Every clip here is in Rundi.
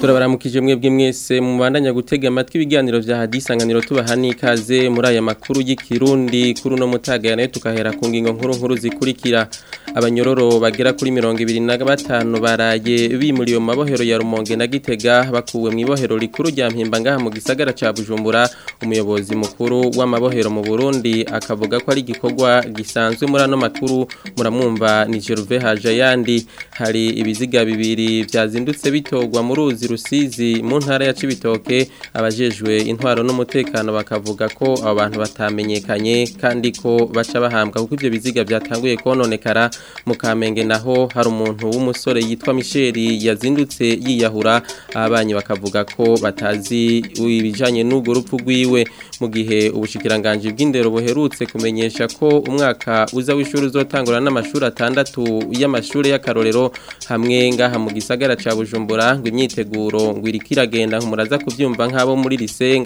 turabaramuka mwebwe mwese mubandanya gutega amatwi ibiganiro bya hadisanganiro tubaha n'ikaze muri aya makuru y'ikirundi kuri uno mutaga nayo tukahera ku ngingo nkuru nkuru zikurikira abanyororo bagera kuri mirongo ibiri na batanu baraye bimuriye mu mabohero ya rumonge na gitega bakuwe mu ibohero rikuru rya ngaha mu gisagara cya bujumbura umuyobozi mukuru w'amabohero mu burundi akavuga ko ari igikorwa gisanzwe muri ano makuru muramwumva ni geruve haje hari ibiziga bibiri byazindutse bitogwa mu ruzi rusizi mu ntara ya cibitoke abajejwe intwaro n'umutekano bakavuga ko abantu batamenyekanye kandi ko baca bahambwa kuko ivyo biziga byatanguye kononekara mu kamenge naho hari umuntu w'umusore yitwa Michel yazindutse yiyahura abanye bakavuga ko batazi ibijanye n'ugo rupfu rwiwe mu gihe ubushikiranganje bw'indero buherutse kumenyesha ko umwaka uza w'ishuri uzotangura n'amashuri atandatu y'amashuri y'akarorero hamwe ngaha mu gisagara ca Bujumbura ngo imyiteguro imyiteguro ngo iriko iragenda muraza kubyumva nk'abo muri lise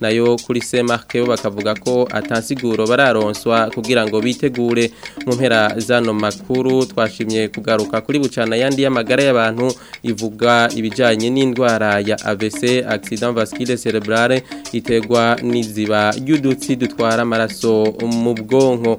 nayo kuri se marke bakavuga ko atansiguro bararonswa kugira ngo bitegure mu mpera zano makuru twashimye kugaruka kuri bucana yandi y'amagara y'abantu ivuga ibijyanye n'indwara ya AVC accident vasculaire cerebrale itegwa n'iziba ry'udutsi dutwara amaraso mu bwonko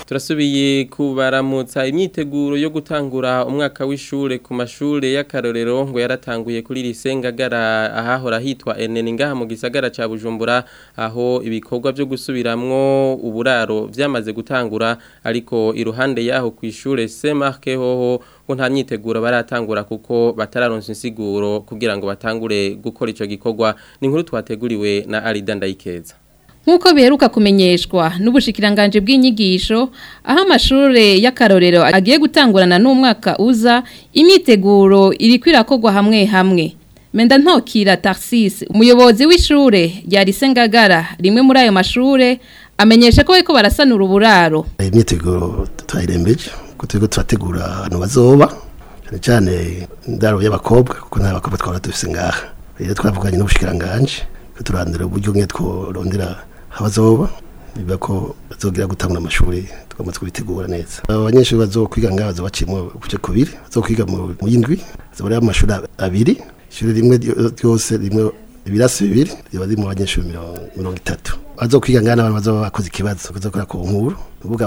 turasubiye kubaramutsa imyiteguro yo gutangura umwaka w'ishure ku mashure y'akarorero ngo yaratanguye kuri risengagara ahahora hitwa enene ngaha mu gisagara ca bujumbura aho ibikorwa byo gusubiramwo uburaro byamaze gutangura ariko iruhande yaho ku ishure semarke hoho ngo nta myiteguro baratangura kuko batararonsa insiguro kugira ngo batangure gukora ico gikorwa ni inkuru twateguriwe na Arida Ndayikeza nk'uko biheruka kumenyeshwa n'ubushikiranganje bw'inyigisho aho amashuri y'akarorero agiye gutangurana n'umwaka uza imyiteguro iri kwirakorwa hamwe hamwe menda ntokira taxis umuyobozi w'ishure rya Ngagara rimwe muri ayo mashure amenyesha ko bariko barasanura uburaro imyiteguro twayirembeje kuko turategura ahantu bazoba cyane cyane indaro y'abakobwa kuko nta bakobwa twaba dufise ngaha rero twavuganye n'ubushikiranganje turandura uburyo bumwe tworondera Abazoba biba ko bazogira gutangura amashuri twamaze kubitegura neza abanyeshuri bazokwiga ngaho bazobacimo kuce kubiri bazokwiga mu yindwi zobari amashuri abiri ishuri rimwe ryose rimwe ibirasi bibiri riba ririmo abanyeshuri mirongo itatu bazokwiga ngaho n'abantu bazoba bakoze ikibazo bazokora ku nkuru uvuga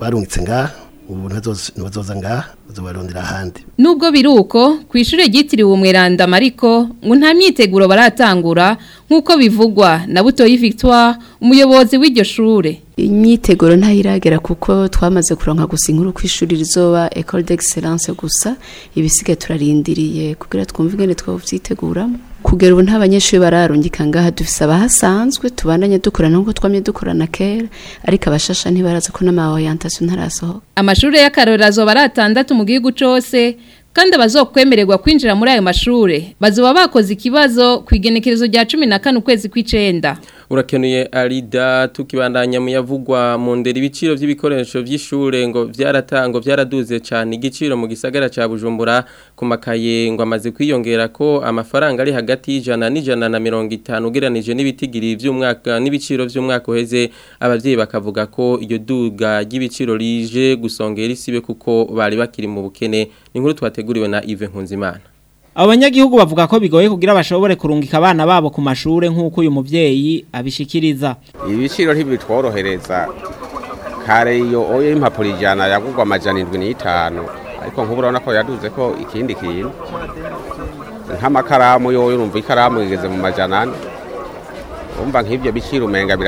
barungitse ngaha ubu ngaha uzobarondera ahandi nubwo biruko ku ishuri ryitiriwe umweranda mariko ngo nta myiteguro baratangura nk'uko bivugwa na butoyi victoire umuyobozi w'iryo shure imyiteguro iragera kuko twamaze kuronka gusa inkuru ku ishuri rizoba ecole d'excellence gusa ibisigaye turarindiriye kugira twumve ingene twabyiteguramo kugera ubu nta banyeshuri bararungika ngaha dufise abahasanzwe tubandanye dukorana nk'uko twamye dukorana kera ariko abashasha ntibaraza ko n'ama orientation ntarasohoka amashuri y'akarorero azoba ari atandatu mu gihugu cyose kandi abazokwemererwa kwinjira muri ayo mashure bazoba bakoze ikibazo ku igenekerezo rya 14 ukwezi kw'icenda urakeneye alida tukibandanya mu yavugwa mu ndera ibiciro by'ibikoresho by'ishure ngo byaratango byaraduze cyane igiciro mu gisagara cya Bujumbura ku makaye ngo amaze kwiyongera ko amafaranga ari hagati y'ijana n'ijana na mirongo itanu ugereranije n'ibitigiri by'umwaka n'ibiciro by'umwaka uheze ababyeyi bakavuga ko iryo duga ry'ibiciro rije gusongera isibe kuko bari bakiri mu bukene inkuru twateguriwe na Yves Nkunzimana abanyagihugu bavuga ko bigoye kugira bashobore kurungika abana babo ku mashure nk'uko uyu muvyeyi abishikiriza ibiciro ntibitworohereza kare iyo oyo impapuro ijana yagurwa amajana indwi n'itanu ariko nk'ubu urabona ko yaduze ko ikindi kintu nk'amakaramu yoyo urumva ikaramu igeze mu majana ane urumva nk'ibyo biciro umenga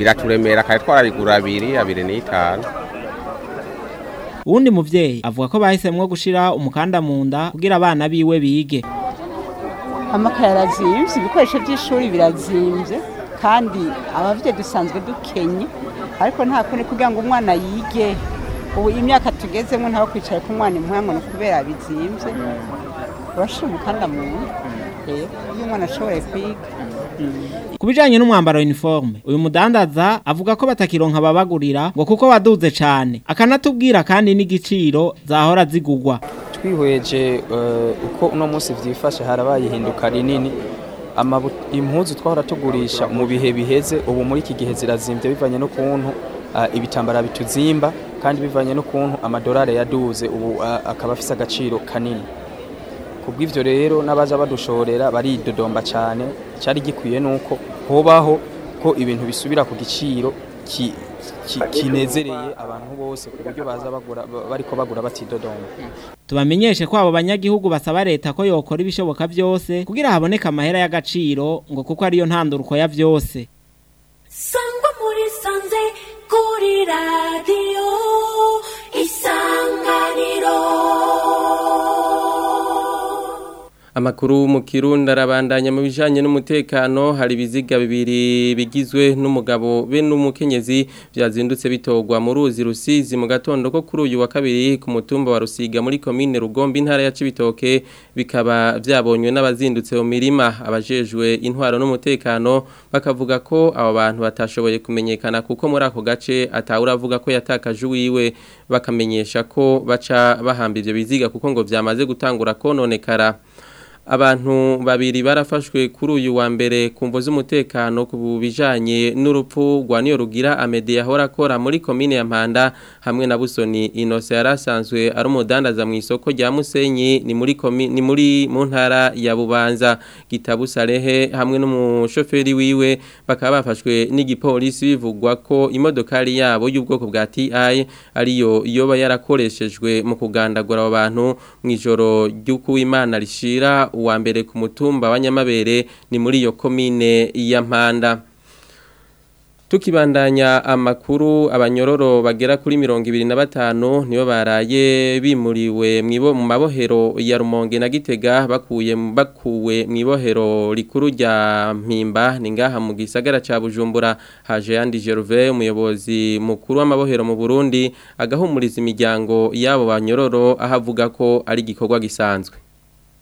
biraturemera kare twarabigura abiri abiri n'itanu uwundi muvyeyi avuga ko bahisemwo gushira umukanda mu nda kugira abana biwe bige amakaye arazimvye ibikoresho vy'ishuri birazimvye kandi abavyeyi dusanzwe dukenye ariko nta kundi kugira ngo umwana yige ubu imyaka tugezemo ntaho kwicara ku mwana impango ni kubera bizimvye bashira umukanda munda. iyo umwana ashoboye n'umwambaro uniforme uyu mudandaza avuga ko batakironka babagurira ngo kuko waduze cyane akanatubwira kandi n'igiciro zahora zigugwa twihweje eh, uko uno munsi byifashe harabaye ihinduka rinini impuzu twahora tugurisha mu bihe biheze ubu muri iki gihe zirazimbye bivanye n'ukuntu eh, ibitambara bituzimba kandi bivanye n'ukuntu amadolari yaduze ubu eh, akaba afite agaciro kanini kubw'ivyo rero n'abaza badushorera baridodomba cyane cyari gikwiye nuko hobaho ko ibintu bisubira ku giciro ki kinezereye abantu bose ku buryo baza bagura bariko bagura batidodoma tubamenyeshe ko abo banyagihugu basaba leta ko yokora ibishoboka byose kugira haboneka amahera y'agaciro ngo kuko ariyo ntanduruko ya byose sangwa muri sanze kuri radio isanganiro amakuru mu kirundi arabandanya mu bijyanye n'umutekano hari ibiziga bibiri bigizwe n'umugabo be n'umukenyezi byazindutse bitogwa mu ruzi rusizi mu gatondo ko kuri uyu wa kabiri ku mutumba wa rusiga muri komine Rugombi intara ya Cibitoke bikaba byabonywe n'abazindutse mu mirima abajejwe intwaro n'umutekano bakavuga ko abo bantu batashoboye kumenyekana kuko muri ako gace atawura avuga ko yatakaje uwiwe bakamenyesha ko baca bahamba ibyo biziga kuko ngo byamaze gutangura kononekara abantu babiri barafashwe kuri uyu wa mbere ku mvo z'umutekano ku bijyanye n'urupfu rwa niyo rugira amede yahora akora muri komine ya mpanda hamwe na busoni inose yari asanzwe ari umudandaza mu isoko rya musenyi ni muri mu ntara ya bubanza gitabusarehe hamwe n'umushoferi wiwe bakaba bafashwe n'igipolisi bivugwa ko imodoka ari yabo y'ubwoko bwa ti ariyo yoba yarakoreshejwe mu kugandagura abo bantu mu ijoro ry'uko uwimana rishira uwa mbere ku mutumba ni muri iyo komine ya manda tukibandanya amakuru abanyororo bagera kuri mirongo ibiri na batanu nibo baraye bimuriwe mu mabohero ya rumonge na gitega bakuye bakuwe mu ibohero rikuru rya mpimba ni ngaha mu gisagara cya bujumbura haje yandi geruve umuyobozi mukuru w'amabohero mu burundi agahumuriza imiryango y'abo banyororo aho avuga ko ari igikorwa gisanzwe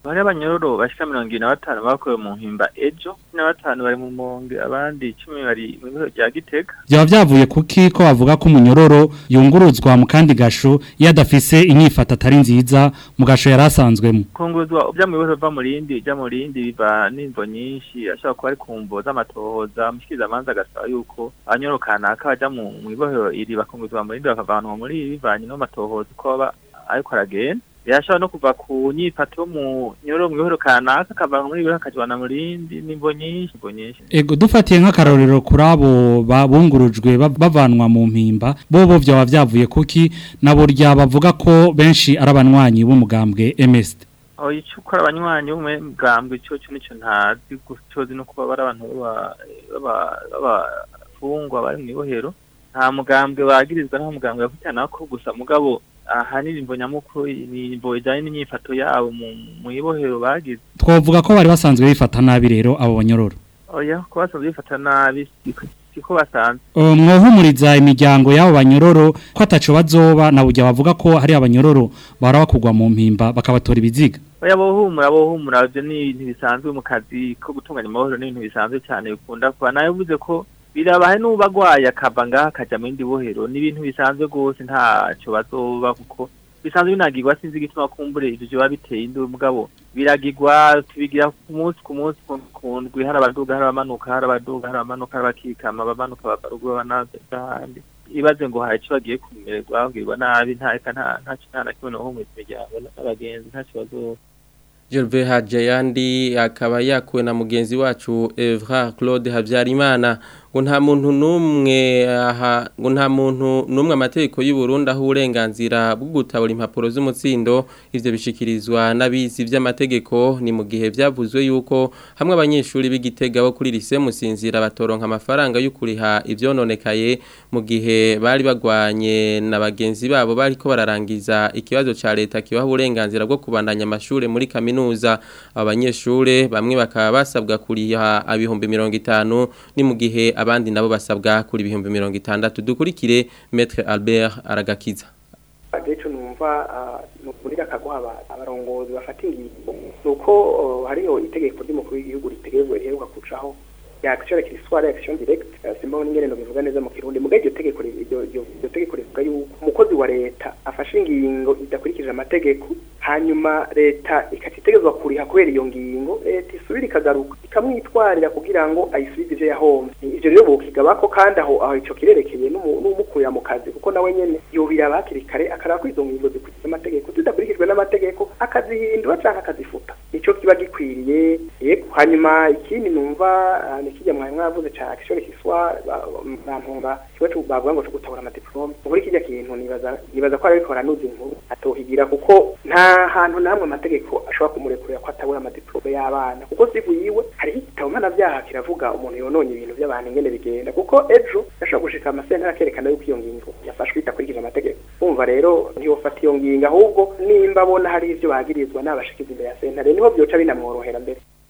bari abanyororo bashika mirongo ibiri na batanu bakorewe mu mpimba ejo cumi na batanu bari mu monge abandi icumi bari mu bihugu bya gitega byaba byavuye kuki ko bavuga ko umunyororo yunguruzwa mu kandi gasho iyo adafise inyifata atari nziza mu gasho yari asanzwemo kunguruzwa ujya mu bibazo biva mu rindi ujya mu rindi biva n'imvo nyinshi ashobora kuba ari ku mvo z'amatohoza amanza agasaba yuko abanyororo akajya mu bibohero iri bakunguruzwa mu rindi bakava ahantu muri bivanye n'amatohoza uko baba ariko aragenda birashobora no kuva ku nyifata yo mu nyoromu ihoro kanaka akava muri biriho akajyana mu rindi n'imbo nyinshi imbo nyinshi ego dufatiye nk'akarorero kuri abo babungurujwe bavanwa mu mpimba bo bo byaba byavuye kuki na burya bavuga ko benshi ari abanywanyi b'umugambwe emesite icyo ukora abanywanyi b'umugambwe cyo cyo nicyo ntazi gucozi no kuba bari abantu b'abafungwa bari mu ibohero nta mugambwe bagirizwa nta mugambwe yavugira nako gusa mugabo ahanini imvo nyamukuru ni imvo ijyanye n'imyifato yabo mu ibohero bagize twavuga ko bari basanzwe bifata nabi rero abo banyororo oya ko basanzwe bifata nabi siko basanzwe mwohumuriza imiryango y'abo banyororo ko ataco bazoba na bujya bavuga ko hari abanyororo baraba kugwa mu mpimba bakabatora ibiziga oya bohumura bohumura ibyo ni ibintu bisanzwe mu kazi ko gutunganya amahoro ni ibintu bisanzwe cyane bikunda kuba nawe uvuze ko birabaye n'uba agwaye akava ngaha mu yindi bohero ni ibintu bisanzwe rwose ntacyo bazoba kuko bisanzwe binagirwa sinzi igituma kumbure ibyo biba biteye indi mugabo biragirwa tubigira ku munsi ku munsi kundwi hari abaduga hari abamanuka hari abaduga hari abamanuka hari abakikama abamanuka babarugwa banaza kandi ibaze ngo hari icyo bagiye kumererwa babwirwa nabi nta reka nta ntacyo nta na kimwe naho mu miryango n'abagenzi ntacyo bazoba Hajayandi akaba yakuwe na mugenzi wacu Evra Claude Habyarimana ngo nta muntu n'umwe aha ngo nta muntu n'umwe amategeko y'u Burundi aho uburenganzira bwo gutabura impapuro z'umutsindo ivyo bishikirizwa n'abizi by'amategeko ni mu gihe byavuzwe yuko hamwe abanyeshuri b'igitega bo kuri lise musinzira batoronka amafaranga yo kuriha ivyononekaye mu gihe bari bagwanye na bagenzi babo bariko bararangiza ikibazo cya leta kibaha uburenganzira bwo kubandanya amashuri muri kaminuza abanyeshure bamwe bakaba basabwa kuriha abihumbi itanu ni mu gihe abandi nabo basabwa kuri ibihumbi mirongo itandatu dukurikire metre Albert aragakiza ageco numva ah, nukurira kaguha abarongozi bafata ingingo nuko oh, hariho itegeko ry'umukuru w'igihugu ritegezwe riheruka kucaho action kiriswa ari action direct eh, simba n'ingene ndo bivuga neza mu kirundi muga iryo tegeko iryo tegeko rivuga yuko umukozi wa leta afashe ingingo idakurikije amategeko hanyuma leta ikacitegezwa kuriha kubera iyo ngingo leta isubira ikagaruka ikamwitwarira kugira ngo ayisubize ivyo yahomvye ivyo rero bokigabako kandi aho aho ico kirerekeye n'umukuya mu kazi kuko nawe nyene yobira bakirikare akaraba ko izo ngingo zikurikije amategeko zidakurikijwe n'amategeko akazihindura canke akazifuta icyo kiba gikwiriye yego hanyuma ikindi numva ah, nikijya mwari mwavuze ca action kiswa bantunga kiwe bavuga ngo gutabura amadiplome muri kijya kintu nibaza ko ariko aranuza inkuru atohigira kuko nta hantu namwe amategeko ashobora kumurekurira ko atabura amadiplome y'abana kuko sibu yiwe igitabo mpanavyaha kiravuga umuntu yononye ibintu by'abantu ingene bigenda kuko ejo ashobora gushika amasentara akerekana yuko iyo ngingo yafashwe itakurikije amategeko umva rero ntiyofata iyo ngingo ahubwo nimba abona hari ibyo bagirizwa n'abashikizi imbere ya sentare niho byoca binamworohera mbere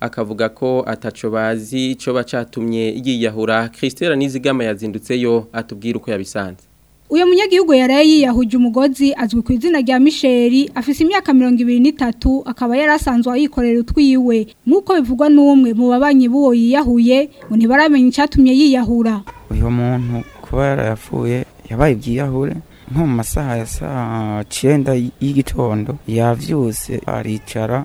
akavuga ko ataco bazi ico bacatumye yiyahura Christelle Nizigama yazindutseyo atubwira uko yabisanze uyu munyagihugu yaraye yiyahuje umugozi azwi ku izina rya misheri afise imyaka mirongo ibiri n'itatu akaba yari asanzwe yikorera utwiwe nk'uko bivugwa n'umwe mu babanyi b'uwo yiyahuye ngo ntibaramenye icyatumye yiyahura uyu muntu kuba yarayavuye yabaye ibyiyahure nko mu masaha ya saa cyenda y'igitondo yavyuse aricara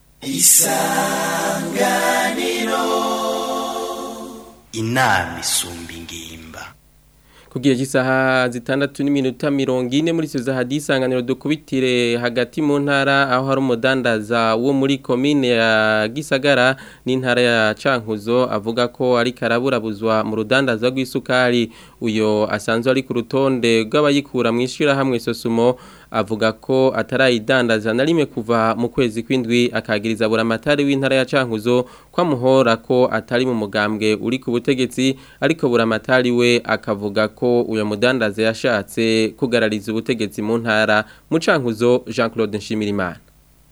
isanganiro inama isumba kugira isaha zitandatu n'iminota mirongo ine muri izo zaha disanganiro dukubitire hagati mu ntara aho hari umudandaza wo muri komine ya gisagara n'intara ya cankuzo avuga ko ari karaburabuzwa mu rudandaza rw'isukari uyu asanzwe ari ku rutonde rw'abayikura mu ishyirahamwe sosumo avuga ko atarayidandaza na rimwe kuva mu kwezi kw'indwi akagiriza buramatari w'intara ya Cankuzo kwamuhora ko atari mu mugambwe uri ku butegetsi ariko buramatari we akavuga ko uyo mudandaza yashatse kugarariza ubutegetsi mu ntara mu Cankuzo Jean Claude Nshimirimana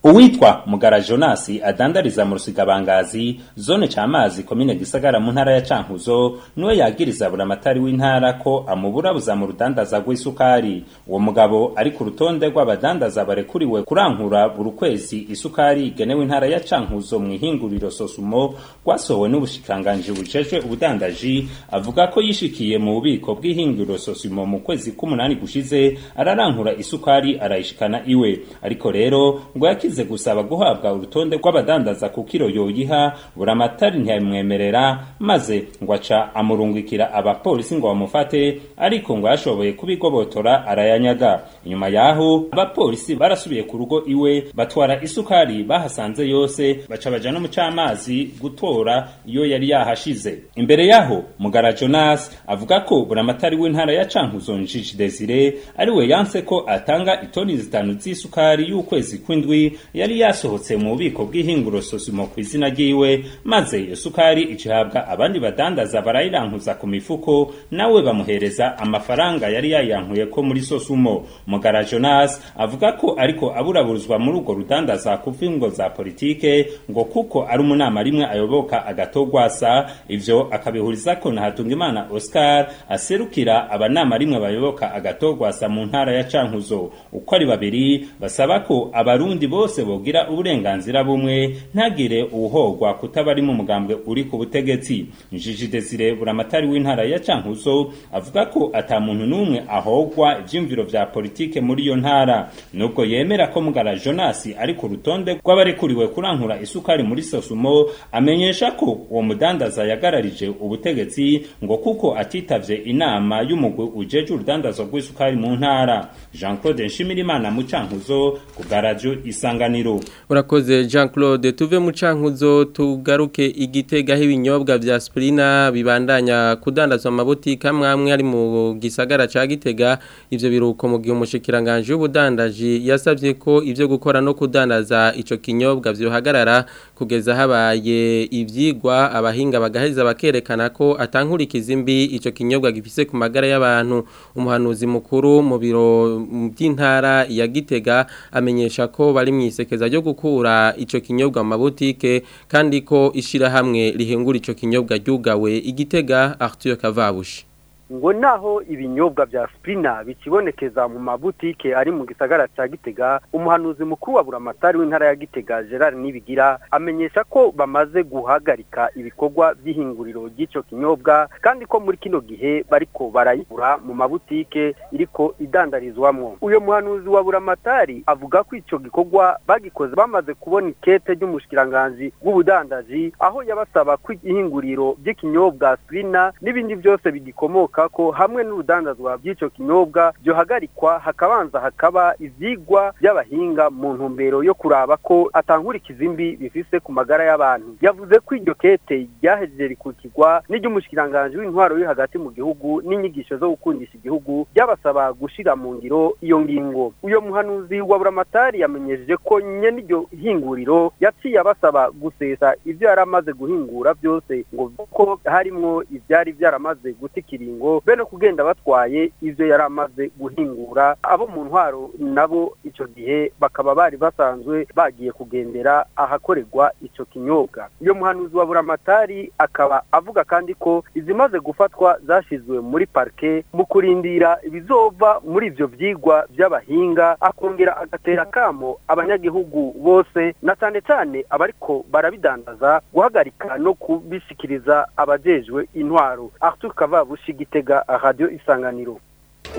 uwitwa Mugara Jonas adandariza mu Rusigabangazi zone cy'amazi komine Gisagara mu ntara ya Cankuzo niwe yagiriza buri amatari w'intara ko amuburabuza mu rudandaza rw'isukari uwo mugabo ari ku rutonde rw'abadandaza barekuriwe kurangura buri kwezi isukari igenewe intara ya Cankuzo mu ihinguriro Sosumo rwasohowe n’ubushikanganji bujejwe ubudandaji avuga ko yishikiye mu bubiko bw'ihinguriro Sosumo mu kwezi k'umunani gushize ararangura isukari arayishikana iwe ariko rero ngo yagize gusaba guhabwa urutonde rw'abadandaza ku kiro yoyiha buramatari ntiyabimwemerera maze ngo aca amurungikira abapolisi ngo bamufate ariko ngo yashoboye kubigobotora arayanyaga nyuma yaho abapolisi barasubiye ku rugo iwe batwara isukari bahasanze yose baca baja no mu cy'amazi gutora iyo yari yahashize imbere yaho mugara Jonas avuga ko buramatari w'intara ya Cankuzo Njiji Desire ari we yanse ko atanga itoni zitanu z'isukari y'ukwezi kw'indwi yari yasohotse mu bubiko bw'ihinguro sosumo ku izina ryiwe maze iyo sukari igihabwa abandi badandaza barayiranguza ku mifuko nawe bamuhereza amafaranga yari yayankuye ko muri sosumo mugara jonas avuga ko ariko aburaburuzwa muri urwo rudandaza ku mvingo za politike ngo kuko ari umunama rimwe ayoboka agatogwasa ibyo akabihuriza ko na hatungimana oscar aserukira abanama rimwe bayoboka agatogwasa mu ntara ya cankuzo uko ari babiri basaba ko abarundi bose bose bogira uburenganzira bumwe ntagire uwuhogwa kutaba mu mugambwe uri ku butegetsi njiji desire buramatari w'intara ya cankuzo avuga ko ata muntu n'umwe ahogwa ivyumviro vya politike muri iyo ntara nubwo yemera ko mugara jonasi ari ku rutonde rw'abarekuriwe kurankura isukari muri sosumo amenyesha ko uwo mudandaza yagararije ubutegetsi ngo kuko atitavye inama y'umugwi ujeje urudandazwa rw'isukari mu ntara jean claude nshimirimana mu cankuzo ku garajyo isanga isanganiro urakoze jean claude tuve mu cankuzo tugaruke igitega ibinyobwa bya sipurina bibandanya kudandazwa amabutike amwe amwe ari mu gisagara cya gitega ibyo biruko mu gihe umushyikiranganje w'ubudandaji yasabye ko ibyo gukora no kudandaza icyo kinyobwa byohagarara kugeza habaye ibyigwa abahinga bagaheza bakerekana ko atankurikiza imbi icyo kinyobwa gifise ku magara y'abantu umuhanuzi mukuru mu biro by'intara ya gitega amenyesha ko bari mu mwisekeza ryo gukura icyo kinyobwa mu mabutike kandi ko ishyirahamwe rihengura icyo kinyobwa ryugawe igitega arthur kavabushi ngo naho ibinyobwa bya sipurina bikibonekeza mu mabutike ari mu gisagara cya gitega umuhanuzi mukuru wa buramatari w'intara ya gitega gerard nibigira amenyesha ko bamaze guhagarika ibikorwa by'ihinguriro ry'icyo kinyobwa kandi ko muri kino gihe bariko barayigura mu mabutike iriko idandarizwamo uyu muhanuzi wa buramatari avuga ko icyo gikorwa bagikoze bamaze kubona ikete ry'umushikiranganji w'ubudandaji aho yabasaba ko ihinguriro ry'ikinyobwa sipurina n'ibindi byose bigikomoka ashaka ko hamwe n'urudandazwa by'icyo kinyobwa byohagarikwa hakabanza hakaba ibyigwa by'abahinga mu ntumbero yo kuraba ko atankurikizi mbi bifise ku magara y'abantu yavuze ko iryo kete ryahejeje rikurikirwa n'iry'umushikiranganji w'intwaro yo hagati mu gihugu n'inyigisho zo gukundisha igihugu byabasaba gushyira mu ngiro iyo ngingo uyo muhanuzi wa buramatari yamenyesheje ko nyene iryo hinguriro yaciye abasaba gusesa ibyo yari amaze guhingura byose ngo kuko harimo ibyari byaramaze guta ikiringo ngo be no kugenda batwaye ibyo yari amaze guhingura abo mu ntwaro nabo icyo gihe bakaba bari basanzwe bagiye kugendera ahakorerwa icyo kinyobwa iyo muhanuzi wa buramatari akaba avuga kandi ko izimaze gufatwa zashyizwe muri parike mu kurindira ibizova muri ibyo byigwa by'abahinga akongera agatera akamo abanyagihugu bose na cyane cyane abariko barabidandaza guhagarika no kubishyikiriza abajejwe intwaro arthur kavabushigiti tega radiyo isanganiro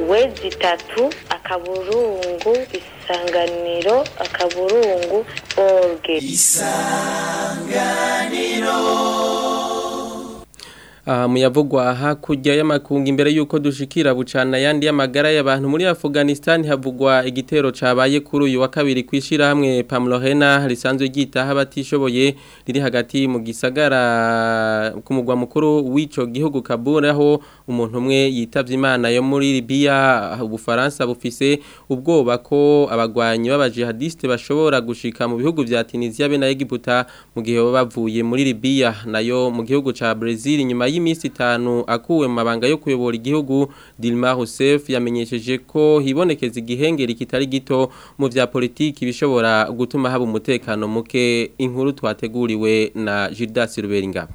wezi itatu akaburungu isanganiro akaburungu orge isanganiro Ah, muyavugwa yavugwa hakurya y'amakungu imbere y'uko dushikira bucana yandi y'amagara y'abantu muri Afghanistan havugwa igitero cabaye kuri uyu wa kabiri kwishira hamwe Pamlohena risanzwe gitaha abatishoboye riri hagati mu gisagara kumugwa mukuru w'ico gihugu Kabul aho umuntu umwe yitabye imana yo muri Libya ubufaransa bufise ubwoba ko abagwanyi b'abajihadiste bashobora gushika mu bihugu vya Tunisia be na Egiputa mu gihe bavuye muri Libya nayo mu gihugu ca Brazil nyuma y'iminsi itanu akuwe mu mabanga yo kuyobora igihugu Dilma Rousseff yamenyesheje ko hibonekeza igihengeri kitari gito mu vya politiki bishobora gutuma haba umutekano muke inkuru twateguriwe na Gildas Ruberinga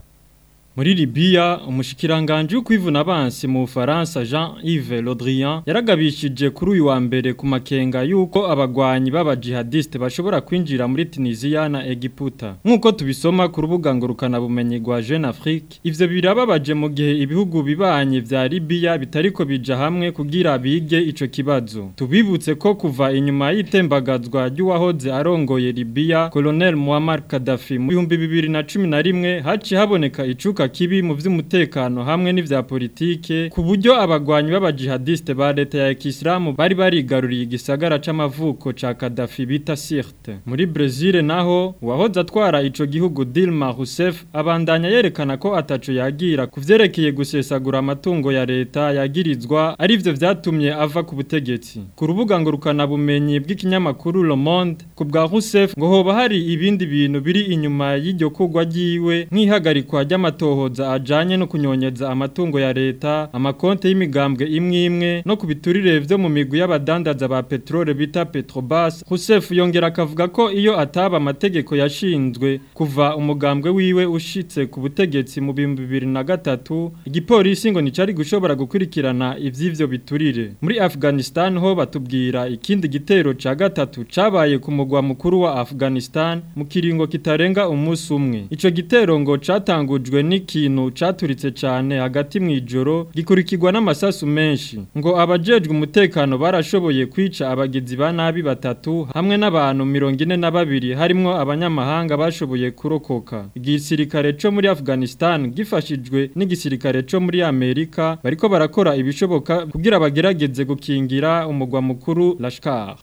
muri Libya umushikiranganji w'ukwivuna abansi mu Faransa Jean Yves Rodrian yaragabishije kuri uyu wa mbere kumakenga yuko abagwanyi b'abajihadiste bashobora kwinjira muri Tunisia na Egiputa nkuko tubisoma ku rubuga ngurukana bumenyi rwa Jeune Afrique ivyo birababaje mu gihe ibihugu bibanye vya Libya bitariko bija hamwe kugira bige ico kibazo tubibutse ko kuva inyuma y'itembagazwa ry'uwahoze arongoye Libya Colonel Muammar Gaddafi mu 2011 haci haboneka icuka kibi mu vy'umutekano hamwe n'ivya politike ku buryo abagwanyi b'abajihadiste ba leta ya kisilamu bari barigaruriye igisagara c'amavuko ca kadafi bita Sirte muri Brazil naho wahoza atwara ico gihugu Dilma Rousseff abandanya yerekana ko ataco yagira vyerekeye gusesagura amatungo ya leta yagirizwa arivyo vyatumye ava ku butegetsi ku rubuga ngo rukanabumenyi bw'ikinyamakuru Le Monde ku bwa Rousseff ngo hoba hari ibindi bintu biri inyuma y'iryo kugwa ryiwe nk'ihagarikwa ry'amatoho n'amahoza ajanye no kunyonyeza amatungo ya leta amakonte y'imigambwe imwe imwe no kubiturire vyo mu migwi y'abadandaza ba petrole bita Petrobas Joseph yongera akavuga ko iyo ataba amategeko yashinzwe kuva umugambwe wiwe ushitse ku butegetsi mu 2003 igipolisi ngo nicari gushobora gukurikirana ivy'ivyo biturire muri Afghanistan ho batubwira ikindi gitero ca gatatu cabaye ku mugwa mukuru wa Afghanistan mu kiringo kitarenga umunsi umwe ico gitero ngo catangujwe ni n'ikintu cyaturitse cyane hagati mu ijoro gikurikirwa n'amasasu menshi ngo abajejwe umutekano barashoboye kwica abagizi ba nabi batatu hamwe n'abantu mirongo ine na babiri harimo abanyamahanga bashoboye kurokoka igisirikare cyo muri Afghanistan gifashijwe n'igisirikare cyo muri Amerika bariko barakora ibishoboka kugira bagerageze gukingira umugwa mukuru Lashkar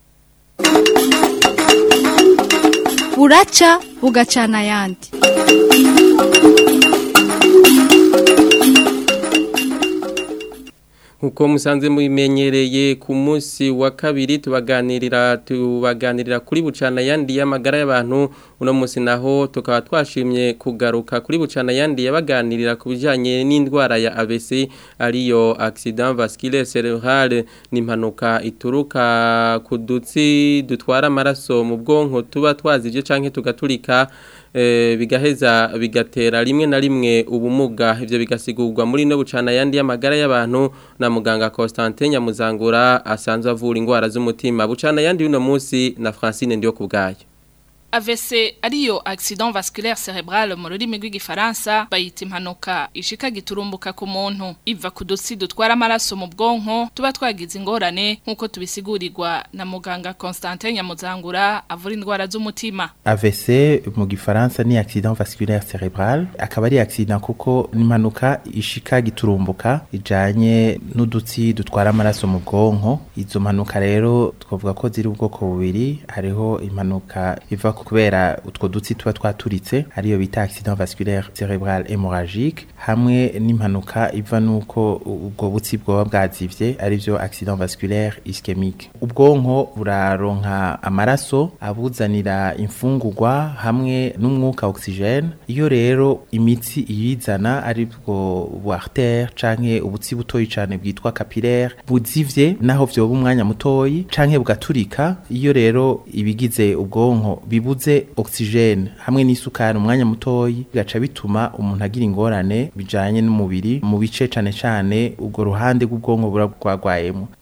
buraca bugacana ayandi nkuko musanze mubimenyereye ku munsi wa kabiri tubaganirira tubaganirira kuri bucana yandi y'amagara y'abantu uno munsi naho tukaba twashimye kugaruka kuri bucana yandi yabaganirira ku bijyanye n'indwara ya ABC ariyo accident vasculaire cérébrale ni ituruka ku dutsi dutwara amaraso mu bwonko tuba twazi twazije canke tugaturika Eh, bigaheza bigatera rimwe na rimwe ubumuga ibyo bigasigugwa muri no bucana ayandi y'amagara y'abantu na muganga Constantin Nyamuzangura asanzwe avura indwara z'umutima bucana yandi uno munsi na Francine ndiyo kubwayo AVC ariyo accident vasculaire cerebral mu rurimi rw'igifaransa bayita impanuka ishika giturumbuka ku muntu iva ku dutsi dutwara amaraso mu bwonko tuba twagize ingorane nk'uko tubisigurirwa na muganga Constantin Nyamuzangura avura indwara z'umutima AVC mu gifaransa ni accident vasculaire cerebral akaba ari accident kuko impanuka ishika giturumbuka ijanye n'udutsi dutwara amaraso mu bwonko izo mpanuka rero twavuga ko ziri ubwoko bubiri hariho impanuka iva ku kubera utwo dutsi tuba twaturitse ariyo bita accident vasculaire cérébral hémorragique hamwe n'impanuka iva nuko ubwo butsi bwoba bwazivye arivyo accident vasculaire ischemique ubwonko buraronka amaraso abuzanira imfungurwa hamwe n'umwuka oxygene iyo rero imitsi iyizana aribwo bu artère canke ubutsi butoyi cane bwitwa capillaire buzivye naho vyoba umwanya mutoyi canke bugaturika iyo rero ibigize ubwonko bibu bibuze oxygene hamwe n'isukari umwanya mutoyi bigaca bituma umuntu agira ingorane bijyanye n'umubiri mu bice cane cyane ubwo ruhande rw'ubwonko bura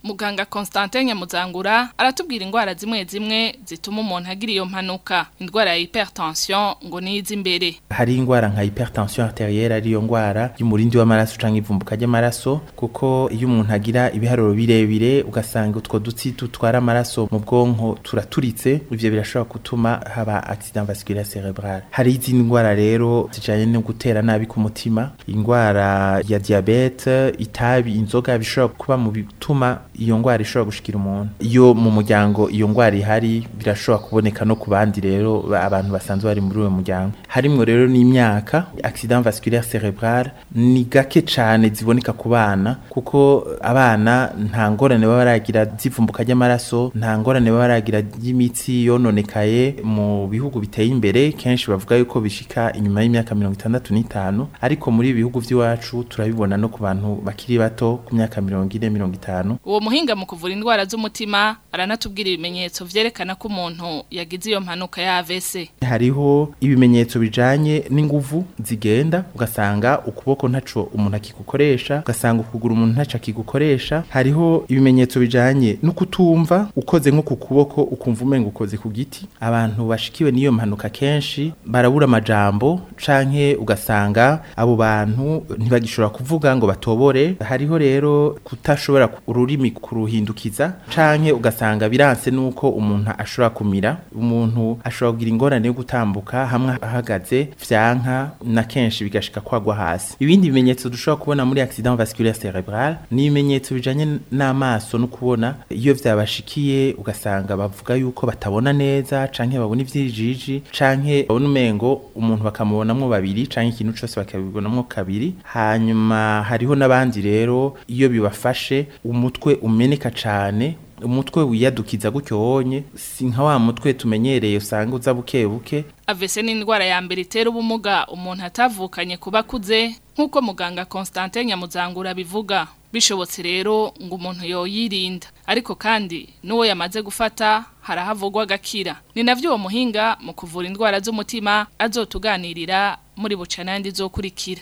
muganga Constantin Nyamuzangura aratubwira indwara zimwe zimwe zituma umuntu agira iyo mpanuka indwara ya hypertension ngo nizi imbere hari indwara nka hypertension arterielle ari yo ndwara y'umurindi w'amaraso canke ivumbuka ry'amaraso kuko iyo umuntu agira ibiharuro birebire ugasanga utwo dutsi tutwara amaraso mu bwonko turaturitse ivyo birashobora gutuma haba accident vasculaire cerebral hari izindi ndwara rero zijanye no gutera nabi ku mutima indwara ya diabete itabi inzoga bishobora kuba mu bituma iyo ndwara ishobora gushikira umuntu iyo mu muryango iyo ndwara ihari birashobora kuboneka no ku bandi rero abantu basanzwe bari muri uwo muryango harimo rero n'imyaka accident vasculaire cerebral ni gake cyane ziboneka ku bana kuko abana nta ngorane baba baragira zivumbuka ry'amaraso nta ngorane baba baragira ry'imitsi yononekaye mu bihugu biteye imbere kenshi bavuga yuko bishika inyuma y'imyaka mirongo itandatu n'itanu ariko muri ibi bihugu by'iwacu turabibona no ku bantu bakiri bato ku myaka 45 mirongo itanu uwo muhinga mu kuvura indwara z'umutima aranatubwira ibimenyetso vyerekana ko umuntu yagize iyo mpanuka ya AVC hariho ibimenyetso bijanye n'inguvu zigenda ugasanga ukuboko ntaco umuntu akigukoresha ugasanga ukugura umuntu ntaco akigukoresha hariho ibimenyetso bijanye no kutumva ukoze nko ku kuboko ukumva umenga ukoze ku giti abantu bashikiwe n'iyo mpanuka kenshi barabura majambo canke ugasanga abo bantu ntibagishobora kuvuga ngo batobore hariho rero kutashobora ururimi kuruhindukiza canke ugasanga biranse nuko umuntu ashobora kumira umuntu ashobora kugira ingorane yo gutambuka hamwe ahagaze vyanka na kenshi bigashika kwagwa hasi ibindi bimenyetso dushobora kubona muri accident vasculaire cerebral ni ibimenyetso bijanye n'amaso no kubona iyo vyabashikiye ugasanga bavuga yuko batabona neza canke babona n'ibyijiji canke umengo umuntu bakamubonamwo babiri canke ikintu cyose bakabibonamwo kabiri hanyuma hariho n'abandi rero iyo bibafashe umutwe umeneka cane umutwe wiyadukiza gutyo wonye si nka wa mutwe tumenyereye usanga uza buke buke avese n'indwara ya mbere itera ubumuga umuntu atavukanye kuba akuze nk'uko muganga Constantin Nyamuzangura bivuga bishobotse rero ngo umuntu yoyirinda ariko kandi n'uwo yamaze gufata harahavugwa agakira ni navyo uwo muhinga mu kuvura indwara z'umutima azotuganirira muri bucana yandi zokurikira